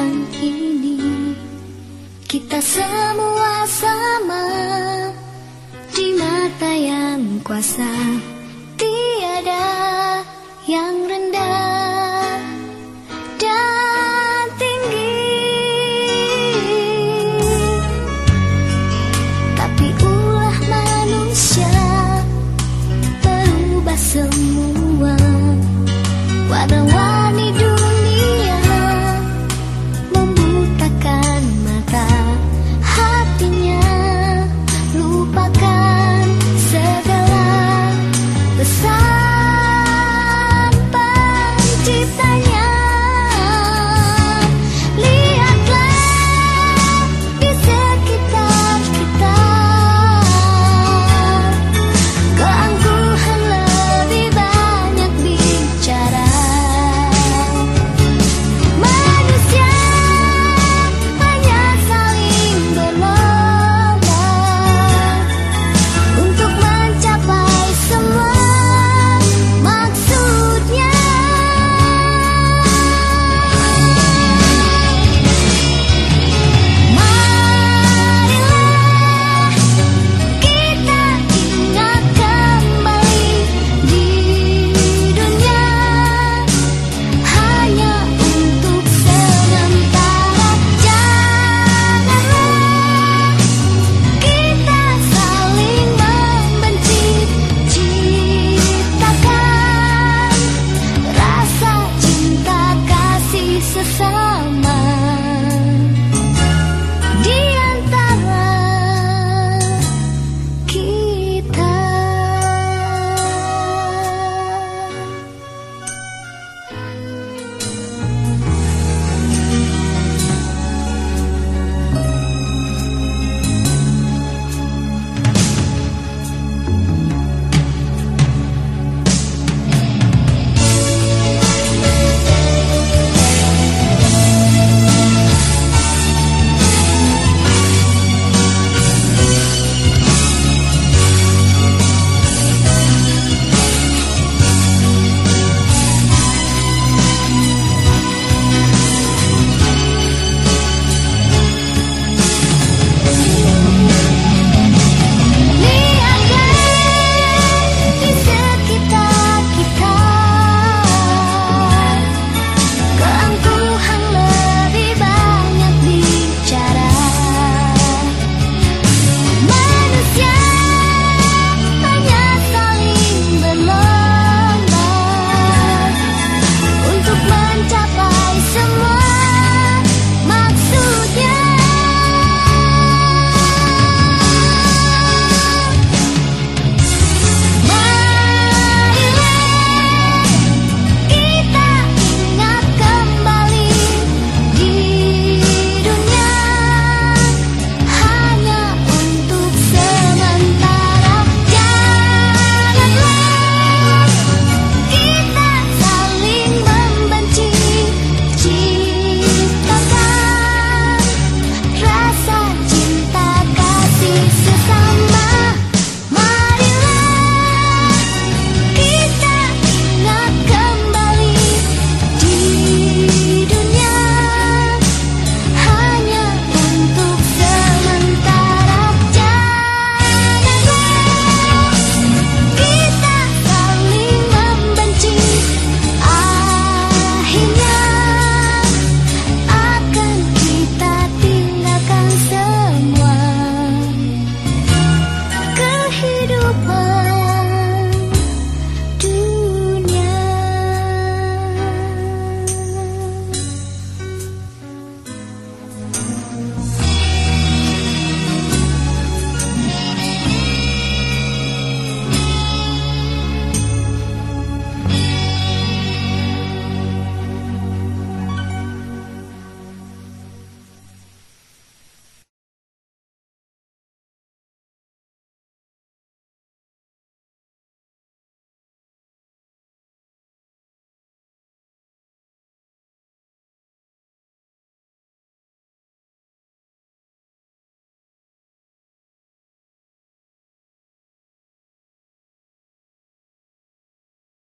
kehidupan ini. Kita semua sama. Di mata yang kuasa Tiada yang rendah.